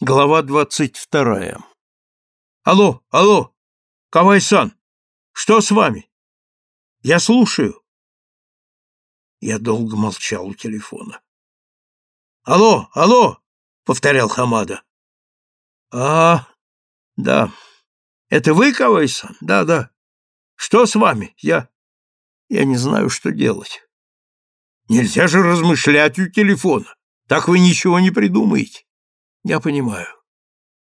Глава двадцать вторая. Алло, алло, Кавай-сан, что с вами? Я слушаю. Я долго молчал у телефона. Алло, алло, повторял Хамада. А, да. Это вы, Кавай-сан? Да, да. Что с вами? Я я не знаю, что делать. Нельзя же размышлять у телефона. Так вы ничего не придумаете. Я понимаю.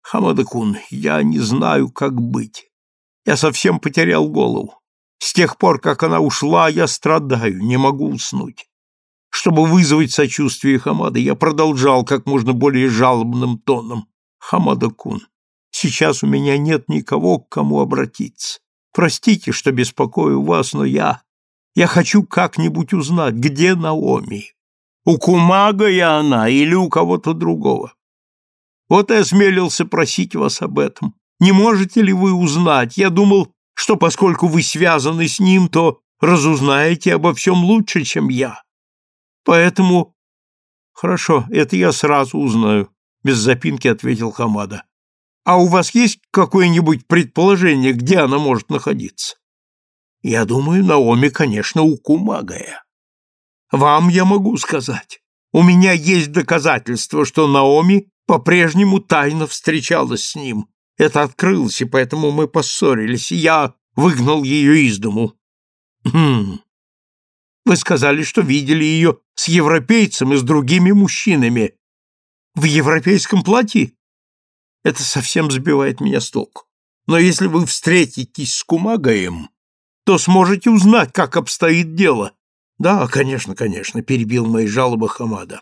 Хамада-кун, я не знаю, как быть. Я совсем потерял голову. С тех пор, как она ушла, я страдаю, не могу уснуть. Чтобы вызвать сочувствие Хамады, я продолжал как можно более жалобным тоном. Хамада-кун, сейчас у меня нет никого, к кому обратиться. Простите, что беспокою вас, но я... Я хочу как-нибудь узнать, где Наоми. У Кумага я она или у кого-то другого. Вот и осмелился просить вас об этом. Не можете ли вы узнать? Я думал, что поскольку вы связаны с ним, то разузнаете обо всем лучше, чем я. Поэтому... Хорошо, это я сразу узнаю, без запинки ответил Хамада. А у вас есть какое-нибудь предположение, где она может находиться? Я думаю, Наоми, конечно, у Кумагая. Вам я могу сказать. У меня есть доказательства, что Наоми по-прежнему тайно встречалась с ним. Это открылось, и поэтому мы поссорились, я выгнал ее из дому. Хм. Вы сказали, что видели ее с европейцем и с другими мужчинами. В европейском платье? Это совсем сбивает меня с толку. Но если вы встретитесь с Кумагаем, то сможете узнать, как обстоит дело. Да, конечно, конечно, перебил мои жалобы Хамада.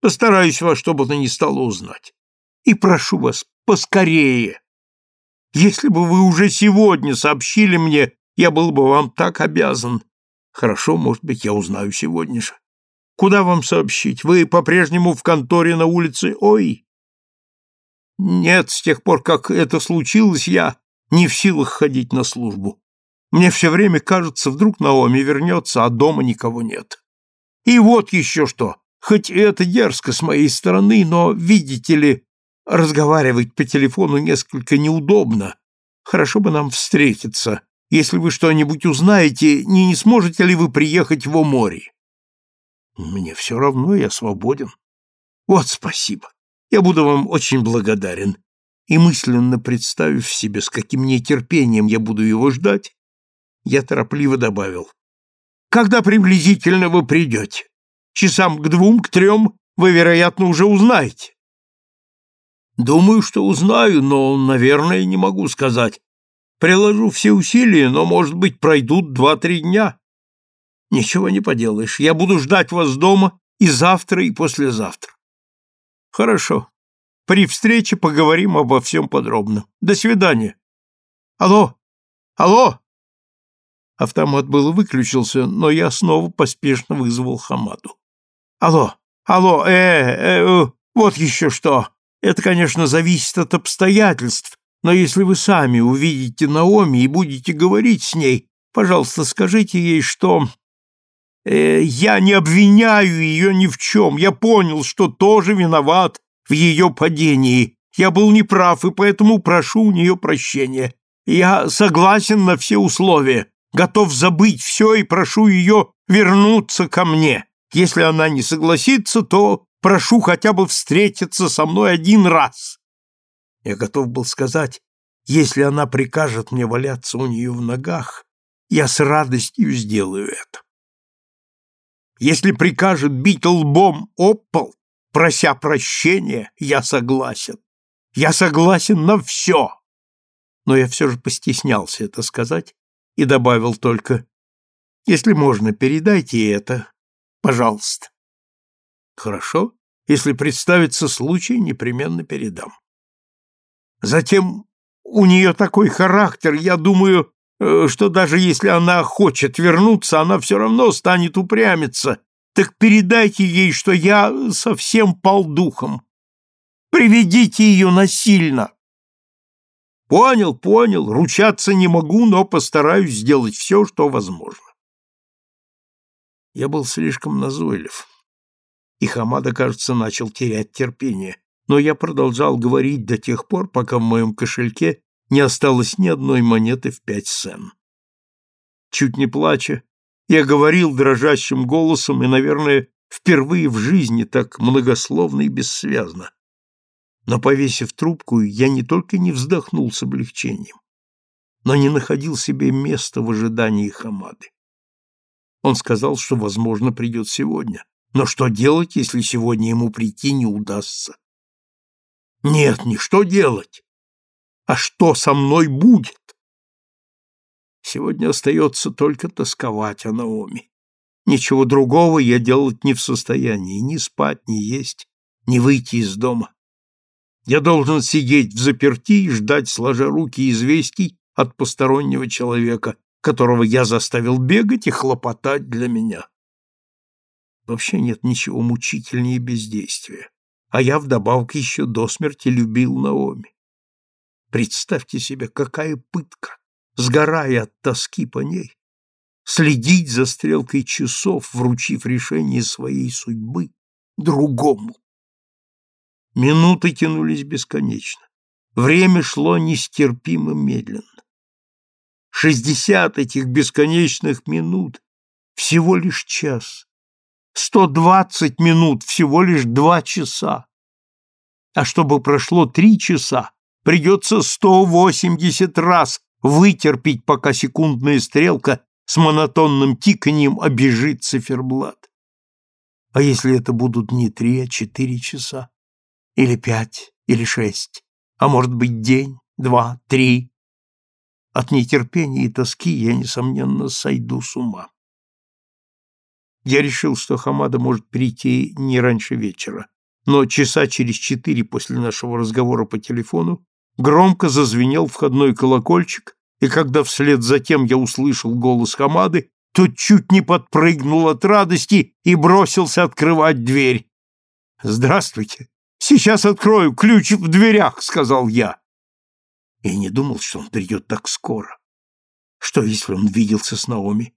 Постараюсь во что бы то ни стало узнать. И прошу вас, поскорее. Если бы вы уже сегодня сообщили мне, я был бы вам так обязан. Хорошо, может быть, я узнаю сегодня же. Куда вам сообщить? Вы по-прежнему в конторе на улице Ой? Нет, с тех пор, как это случилось, я не в силах ходить на службу. Мне все время кажется, вдруг Наоми вернется, а дома никого нет. И вот еще что. Хоть это дерзко с моей стороны, но, видите ли, разговаривать по телефону несколько неудобно. Хорошо бы нам встретиться. Если вы что-нибудь узнаете, не, не сможете ли вы приехать в море? Мне все равно, я свободен. Вот спасибо. Я буду вам очень благодарен. И мысленно представив себе, с каким нетерпением я буду его ждать, я торопливо добавил. Когда приблизительно вы придете? Часам к двум, к трем вы, вероятно, уже узнаете. Думаю, что узнаю, но, наверное, не могу сказать. Приложу все усилия, но, может быть, пройдут два-три дня. Ничего не поделаешь. Я буду ждать вас дома и завтра, и послезавтра. Хорошо. При встрече поговорим обо всем подробно. До свидания. Алло! Алло! Автомат был выключился, но я снова поспешно вызвал Хамаду. Алло, алло, э, э, э, вот еще что. Это, конечно, зависит от обстоятельств, но если вы сами увидите Наоми и будете говорить с ней, пожалуйста, скажите ей, что... Э, я не обвиняю ее ни в чем. Я понял, что тоже виноват в ее падении. Я был неправ, и поэтому прошу у нее прощения. Я согласен на все условия, готов забыть все и прошу ее вернуться ко мне. Если она не согласится, то прошу хотя бы встретиться со мной один раз. Я готов был сказать, если она прикажет мне валяться у нее в ногах, я с радостью сделаю это. Если прикажет бить лбом об пол, прося прощения, я согласен. Я согласен на все. Но я все же постеснялся это сказать и добавил только, если можно, передайте это Пожалуйста. Хорошо. Если представится случай, непременно передам. Затем у нее такой характер, я думаю, э, что даже если она хочет вернуться, она все равно станет упрямиться. Так передайте ей, что я совсем пал духом. Приведите ее насильно. Понял, понял, ручаться не могу, но постараюсь сделать все, что возможно. Я был слишком назойлив, и Хамада, кажется, начал терять терпение. но я продолжал говорить до тех пор, пока в моем кошельке не осталось ни одной монеты в пять сен. Чуть не плача, я говорил дрожащим голосом и, наверное, впервые в жизни так многословно и бессвязно. Но, повесив трубку, я не только не вздохнул с облегчением, но не находил себе места в ожидании Хамады. Он сказал, что, возможно, придет сегодня. Но что делать, если сегодня ему прийти не удастся? Нет, не что делать, а что со мной будет? Сегодня остается только тосковать о Наоми. Ничего другого я делать не в состоянии, ни спать, ни есть, ни выйти из дома. Я должен сидеть в заперти и ждать, сложа руки, известий от постороннего человека, которого я заставил бегать и хлопотать для меня. Вообще нет ничего мучительнее бездействия а я вдобавок еще до смерти любил Наоми. Представьте себе, какая пытка, сгорая от тоски по ней, следить за стрелкой часов, вручив решение своей судьбы другому. Минуты тянулись бесконечно. Время шло нестерпимо медленно. Шестьдесят этих бесконечных минут — всего лишь час. Сто двадцать минут, всего лишь два часа. А чтобы прошло три часа, придется сто восемьдесят раз вытерпеть, пока секундная стрелка с монотонным тиканьем обежит циферблат. А если это будут не три, а четыре часа? Или пять, или шесть? А может быть, день, два, три? От нетерпения и тоски я, несомненно, сойду с ума. Я решил, что Хамада может прийти не раньше вечера, но часа через четыре после нашего разговора по телефону громко зазвенел входной колокольчик, и когда вслед за тем я услышал голос Хамады, то чуть не подпрыгнул от радости и бросился открывать дверь. «Здравствуйте! Сейчас открою, ключ в дверях!» — сказал я. Я не думал, что он придет так скоро. Что, если он виделся с Наоми?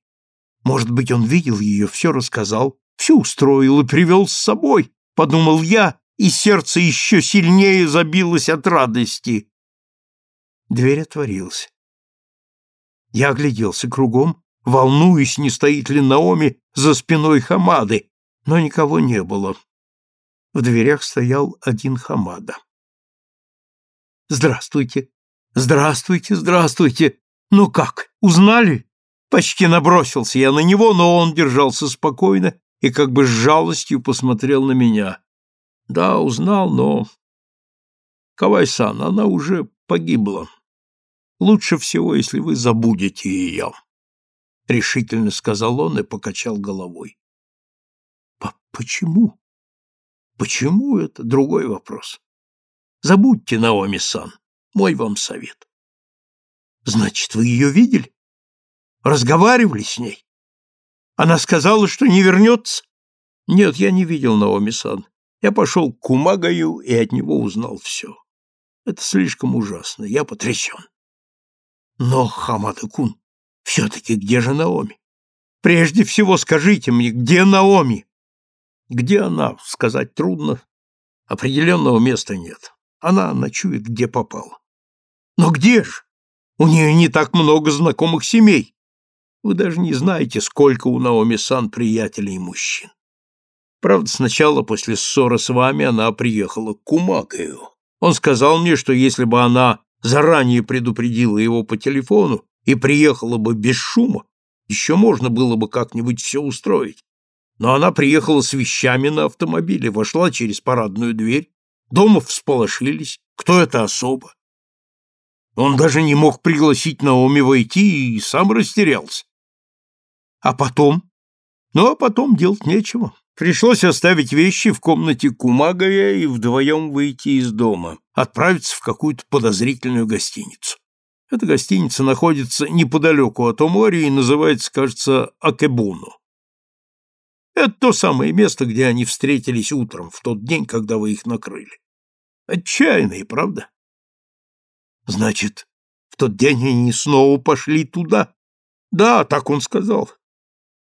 Может быть, он видел ее, все рассказал, все устроил и привел с собой, подумал я, и сердце еще сильнее забилось от радости. Дверь отворилась. Я огляделся кругом, волнуясь, не стоит ли Наоми за спиной Хамады, но никого не было. В дверях стоял один Хамада. «Здравствуйте! Здравствуйте! Здравствуйте! Ну как, узнали?» Почти набросился я на него, но он держался спокойно и как бы с жалостью посмотрел на меня. Да, узнал, но... Кавай-сан, она уже погибла. Лучше всего, если вы забудете ее. Решительно сказал он и покачал головой. Почему? Почему это другой вопрос? Забудьте Наоми-сан, мой вам совет. Значит, вы ее видели? Разговаривали с ней? Она сказала, что не вернется? Нет, я не видел Наоми-сан. Я пошел к Кумагаю и от него узнал все. Это слишком ужасно, я потрясен. Но, Хамада-кун, все-таки где же Наоми? Прежде всего скажите мне, где Наоми? Где она, сказать трудно. Определенного места нет. Она ночует, где попала. Но где же? У нее не так много знакомых семей. Вы даже не знаете, сколько у Наоми-сан приятелей и мужчин. Правда, сначала после ссоры с вами она приехала к Кумакаю. Он сказал мне, что если бы она заранее предупредила его по телефону и приехала бы без шума, еще можно было бы как-нибудь все устроить. Но она приехала с вещами на автомобиле, вошла через парадную дверь, дома всполошились, кто это особо. Он даже не мог пригласить Наоми войти и сам растерялся. А потом? Ну, а потом делать нечего. Пришлось оставить вещи в комнате Кумагая и вдвоем выйти из дома, отправиться в какую-то подозрительную гостиницу. Эта гостиница находится неподалеку от моря и называется, кажется, Акебуну. Это то самое место, где они встретились утром, в тот день, когда вы их накрыли. Отчаянные, правда? Значит, в тот день они снова пошли туда? Да, так он сказал.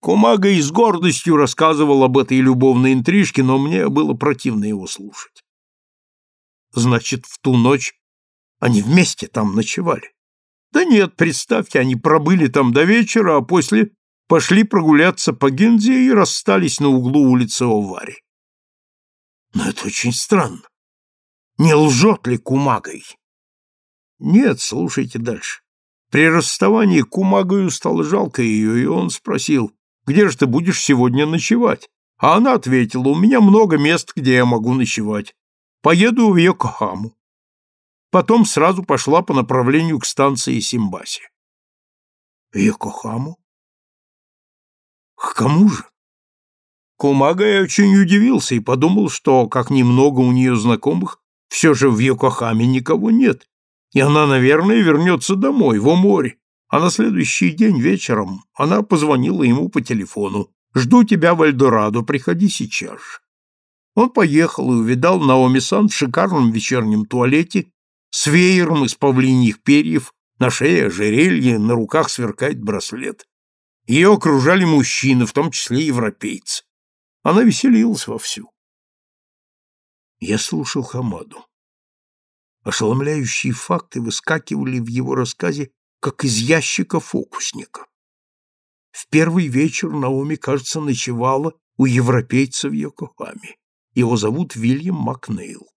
Кумага и с гордостью рассказывал об этой любовной интрижке, но мне было противно его слушать. значит, в ту ночь они вместе там ночевали. Да нет, представьте, они пробыли там до вечера, а после пошли прогуляться по Гензе и расстались на углу улицы Овари. Но это очень странно. Не лжет ли Кумагой? Нет, слушайте дальше. При расставании Кумагою стало жалко ее, и он спросил, где же ты будешь сегодня ночевать? А она ответила, у меня много мест, где я могу ночевать. Поеду в Йокохаму. Потом сразу пошла по направлению к станции Симбаси. Йокохаму? К кому же? Кумага я очень удивился и подумал, что, как немного у нее знакомых, все же в Йокохаме никого нет, и она, наверное, вернется домой, в море. А на следующий день вечером она позвонила ему по телефону. «Жду тебя в Эльдорадо, приходи сейчас же». Он поехал и увидал Наоми Сан в шикарном вечернем туалете с веером из павлиньих перьев, на шее ожерелье, на руках сверкает браслет. Ее окружали мужчины, в том числе европейцы. Она веселилась вовсю. Я слушал Хамаду. Ошеломляющие факты выскакивали в его рассказе, как из ящика фокусника. В первый вечер Наоми, кажется, ночевала у европейца в Йокохаме. Его зовут Вильям Макнейл.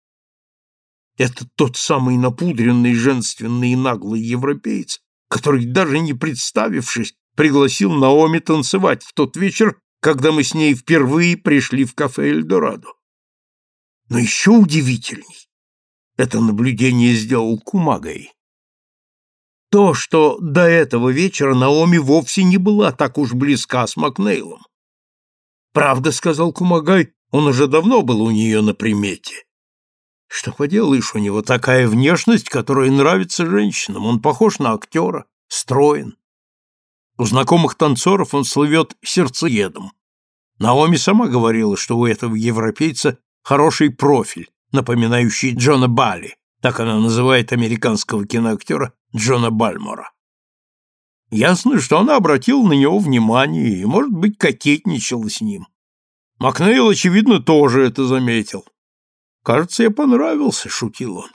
Это тот самый напудренный, женственный и наглый европеец, который, даже не представившись, пригласил Наоми танцевать в тот вечер, когда мы с ней впервые пришли в кафе «Эльдорадо». Но еще удивительней это наблюдение сделал Кумагай. То, что до этого вечера Наоми вовсе не была так уж близка с Макнейлом. «Правда», — сказал Кумагай, — «он уже давно был у нее на примете». Что поделаешь, у него такая внешность, которая нравится женщинам. Он похож на актера, строен. У знакомых танцоров он слывет сердцеедом. Наоми сама говорила, что у этого европейца хороший профиль, напоминающий Джона Бали, так она называет американского киноактера Джона Бальмора. Ясно, что она обратила на него внимание и, может быть, кокетничала с ним. Макнейл, очевидно, тоже это заметил. «Кажется, я понравился», — шутил он.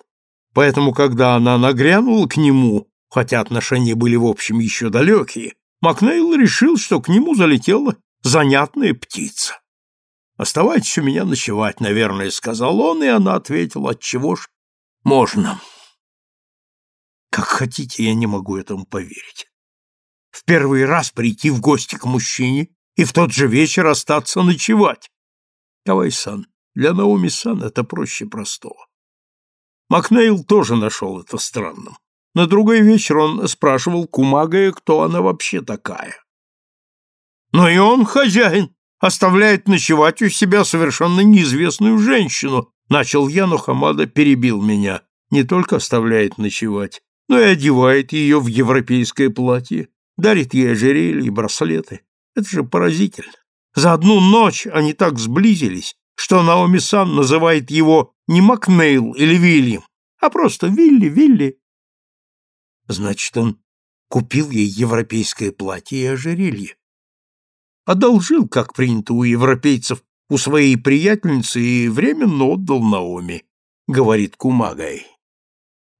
Поэтому, когда она нагрянула к нему, хотя отношения были, в общем, еще далекие, Макнейл решил, что к нему залетела занятная птица. «Оставайтесь у меня ночевать, наверное», — сказал он, и она ответила, «Отчего ж можно?» Как хотите, я не могу этому поверить. В первый раз прийти в гости к мужчине и в тот же вечер остаться ночевать. Кавай-сан, для Наоми-сан это проще простого. Макнейл тоже нашел это странным. На другой вечер он спрашивал Кумагая, кто она вообще такая. Но и он хозяин, оставляет ночевать у себя совершенно неизвестную женщину, начал я, но Хамада перебил меня. Не только оставляет ночевать, но и одевает ее в европейское платье, дарит ей ожерелья и браслеты. Это же поразительно. За одну ночь они так сблизились, что Наоми Сан называет его не Макнейл или Вильям, а просто Вилли, Вилли. Значит, он купил ей европейское платье и ожерелье одолжил, как принято у европейцев, у своей приятельницы и временно отдал Наоми, говорит Кумагай.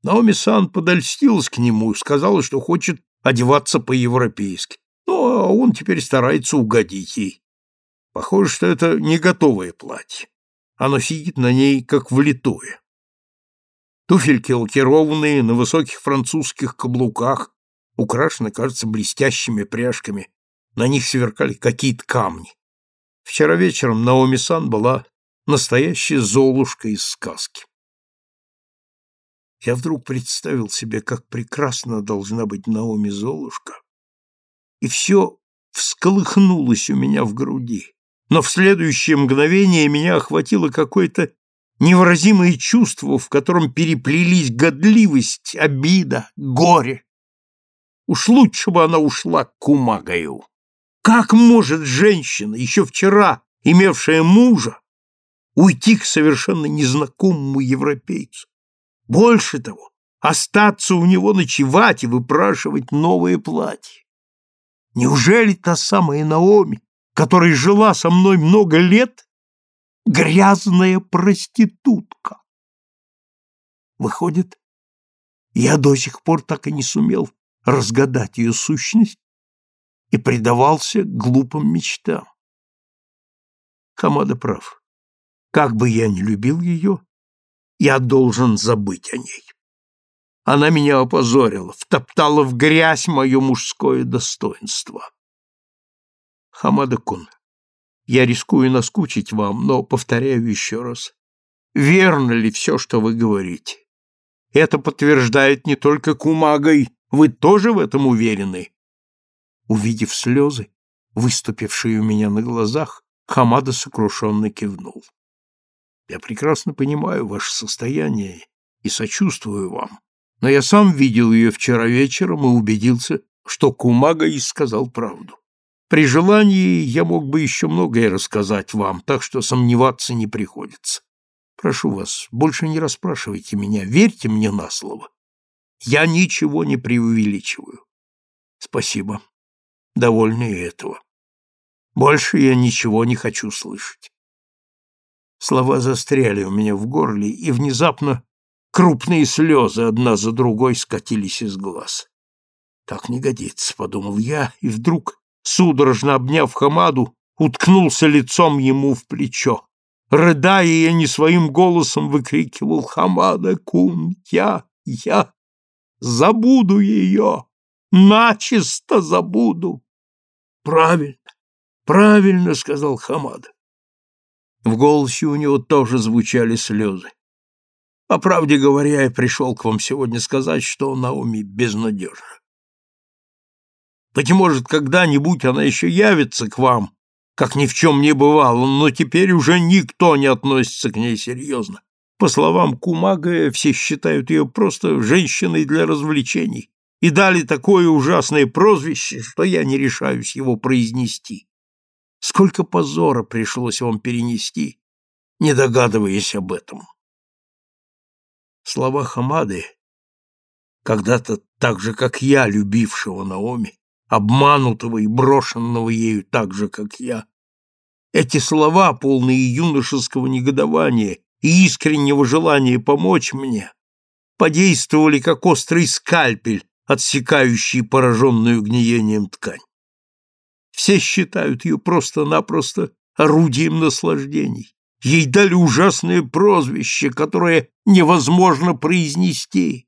Наоми-сан подольстилась к нему, сказала, что хочет одеваться по-европейски. Ну, а он теперь старается угодить ей. Похоже, что это не готовое платье. Оно сидит на ней, как влитое. Туфельки лакированные, на высоких французских каблуках, украшены, кажется, блестящими пряжками, на них сверкали какие-то камни. Вчера вечером Наоми Сан была настоящая золушка из сказки. Я вдруг представил себе, как прекрасно должна быть Наоми Золушка, и все всколыхнулось у меня в груди. Но в следующее мгновение меня охватило какое-то невыразимое чувство, в котором переплелись годливость, обида, горе. Уж лучше бы она ушла к Кумагаю. Как может женщина, еще вчера имевшая мужа, уйти к совершенно незнакомому европейцу? Больше того, остаться у него ночевать и выпрашивать новое платье. Неужели та самая Наоми, которая жила со мной много лет, грязная проститутка? Выходит, я до сих пор так и не сумел разгадать ее сущность и предавался глупым мечтам. Хамада прав. Как бы я ни любил ее, я должен забыть о ней. Она меня опозорила, втоптала в грязь мое мужское достоинство. Хамада-кун, я рискую наскучить вам, но повторяю еще раз. Верно ли все, что вы говорите? Это подтверждает не только Кумагой. Вы тоже в этом уверены? Увидев слезы, выступившие у меня на глазах, Хамада сокрушенно кивнул. Я прекрасно понимаю ваше состояние и сочувствую вам, но я сам видел ее вчера вечером и убедился, что Кумага и сказал правду. При желании я мог бы еще многое рассказать вам, так что сомневаться не приходится. Прошу вас, больше не расспрашивайте меня, верьте мне на слово. Я ничего не преувеличиваю. Спасибо. Довольны и этого. Больше я ничего не хочу слышать. Слова застряли у меня в горле, и внезапно крупные слезы одна за другой скатились из глаз. Так не годится, подумал я, и вдруг, судорожно обняв Хамаду, уткнулся лицом ему в плечо. Рыдая, я не своим голосом выкрикивал «Хамада кун, я, я забуду ее, начисто забуду!» «Правильно, правильно!» — сказал Хамада. В голосе у него тоже звучали слезы. По правде говоря, я пришел к вам сегодня сказать, что Наоми безнадежна. Быть может, когда-нибудь она еще явится к вам, как ни в чем не бывало, но теперь уже никто не относится к ней серьезно. По словам Кумага, все считают ее просто женщиной для развлечений и дали такое ужасное прозвище, что я не решаюсь его произнести. Сколько позора пришлось вам перенести, не догадываясь об этом. Слова Хамады, когда-то так же, как я, любившего Наоми, обманутого и брошенного ею так же, как я. Эти слова, полные юношеского негодования и искреннего желания помочь мне, подействовали как острый скальпель, отсекающий пораженную гниением ткань. Все считают ее просто-напросто орудием наслаждений. Ей дали ужасное прозвище, которое невозможно произнести.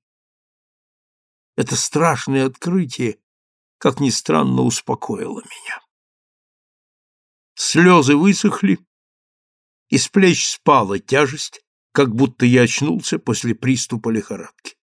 Это страшное открытие как ни странно, успокоила меня. Слезы высохли, и с плеч спала тяжесть, как будто я очнулся после приступа лихорадки.